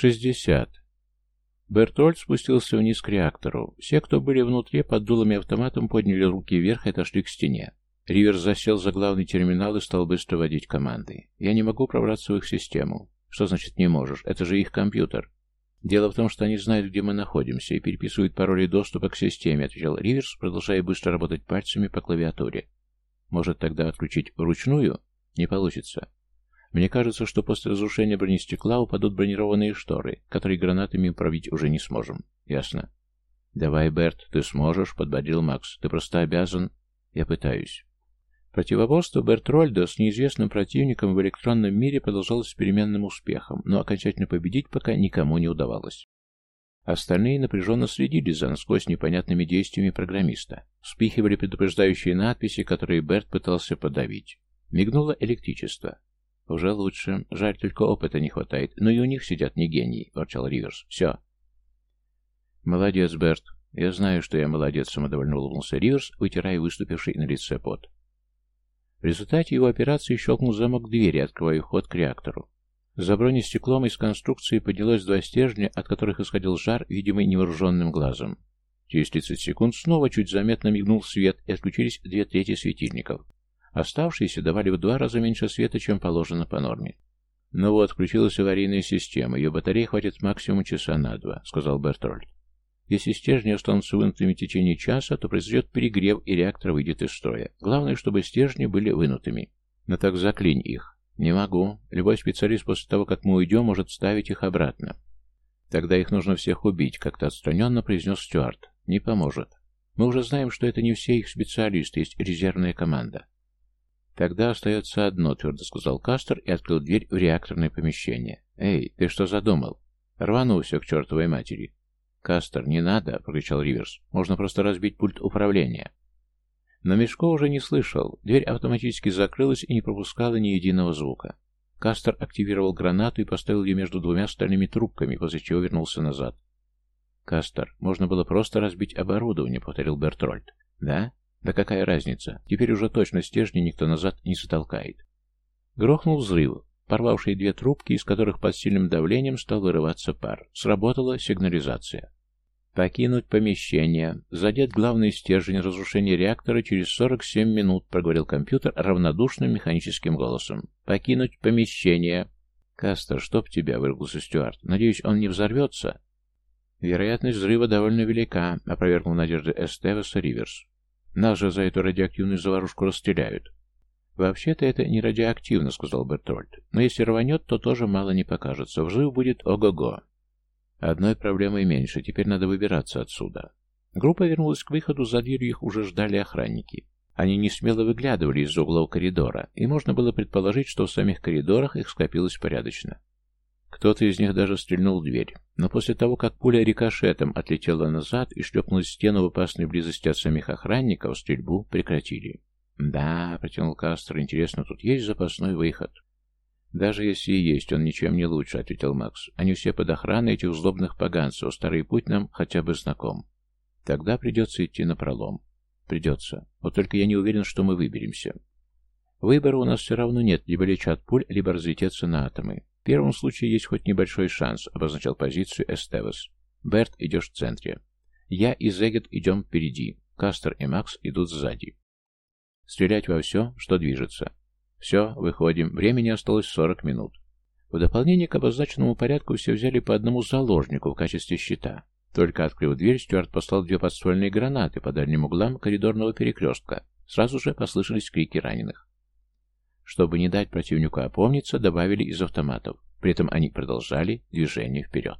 Шестьдесят. Бертольд спустился вниз к реактору. Все, кто были внутри, под дулами автоматом подняли руки вверх и отошли к стене. Риверс засел за главный терминал и стал быстро вводить команды. «Я не могу пробраться в их систему». «Что значит не можешь? Это же их компьютер». «Дело в том, что они знают, где мы находимся, и переписывают пароли доступа к системе», — отвечал Риверс, продолжая быстро работать пальцами по клавиатуре. «Может, тогда отключить вручную?» «Не получится. Мне кажется, что после разрушения бронестекла упадут бронированные шторы, которые гранатами пробить уже не сможем. Ясно? Давай, Берт, ты сможешь, подбодрил Макс. Ты просто обязан. Я пытаюсь. Противоборство Бертрольда с неизвестным противником в электронном мире продолжалось с переменным успехом, но окончательно победить пока никому не удавалось. Остальные напряженно следили за насквозь непонятными действиями программиста. Вспихивали предупреждающие надписи, которые Берт пытался подавить. Мигнуло электричество. «Уже лучше. Жаль, только опыта не хватает. Но и у них сидят не гении», — ворчал Риверс. «Все». «Молодец, Берт. Я знаю, что я молодец», — самодовольно улыбнулся Риверс, вытирая выступивший на лице пот. В результате его операции щелкнул замок двери, открывая вход к реактору. За бронестеклом из конструкции поднялось два стержня, от которых исходил жар, видимый невооруженным глазом. Через 30 секунд снова чуть заметно мигнул свет, и отключились две трети светильников. Оставшиеся давали в два раза меньше света, чем положено по норме. «Ну вот, включилась аварийная система. Ее батареи хватит максимум часа на два», — сказал Бертрольд. «Если стержни останутся вынутыми в течение часа, то произойдет перегрев, и реактор выйдет из строя. Главное, чтобы стержни были вынутыми. Но так заклинь их». «Не могу. Любой специалист после того, как мы уйдем, может ставить их обратно». «Тогда их нужно всех убить», — как-то отстраненно произнес Стюарт. «Не поможет. Мы уже знаем, что это не все их специалисты, есть резервная команда. «Тогда остается одно», — твердо сказал Кастер и открыл дверь в реакторное помещение. «Эй, ты что задумал?» «Рванул все к чертовой матери». «Кастер, не надо», — прокричал Риверс. «Можно просто разбить пульт управления». Но Мешко уже не слышал. Дверь автоматически закрылась и не пропускала ни единого звука. Кастер активировал гранату и поставил ее между двумя стальными трубками, после чего вернулся назад. «Кастер, можно было просто разбить оборудование», — повторил Бертрольд. «Да? Да какая разница? Теперь уже точно стержни никто назад не затолкает. Грохнул взрыв, порвавший две трубки, из которых под сильным давлением стал вырываться пар. Сработала сигнализация. «Покинуть помещение. Задет главный стержень разрушения реактора через 47 минут», — проговорил компьютер равнодушным механическим голосом. «Покинуть помещение». «Кастер, чтоб тебя», — выругался Стюарт. «Надеюсь, он не взорвется?» «Вероятность взрыва довольно велика», — опровергнул надежды Эстевеса Риверс. Нас же за эту радиоактивную заварушку расстреляют. «Вообще-то это не радиоактивно», — сказал Бертрольд. «Но если рванет, то тоже мало не покажется. Взрыв будет ого-го». Одной проблемой меньше. Теперь надо выбираться отсюда. Группа вернулась к выходу, за дверью их уже ждали охранники. Они не смело выглядывали из углов коридора, и можно было предположить, что в самих коридорах их скопилось порядочно. Кто-то из них даже стрельнул в дверь. Но после того, как пуля рикошетом отлетела назад и шлепнулась в стену в опасной близости от самих охранников, стрельбу прекратили. «Да», — протянул Кастро, — «интересно, тут есть запасной выход?» «Даже если и есть, он ничем не лучше», — ответил Макс. «Они все под охраной этих злобных поганцев, старый путь нам хотя бы знаком. Тогда придется идти на пролом. Придется. Вот только я не уверен, что мы выберемся. Выбора у нас все равно нет, либо лечь от пуль, либо разлететься на атомы. Первом случае есть хоть небольшой шанс, обозначал позицию Эстевес. Берт, идешь в центре. Я и Зегет идем впереди. Кастер и Макс идут сзади. Стрелять во все, что движется. Все, выходим. Времени осталось 40 минут. В дополнение к обозначенному порядку все взяли по одному заложнику в качестве щита. Только открыв дверь, Стюарт послал две подствольные гранаты по дальним углам коридорного перекрестка. Сразу же послышались крики раненых. Чтобы не дать противнику опомниться, добавили из автоматов. При этом они продолжали движение вперед.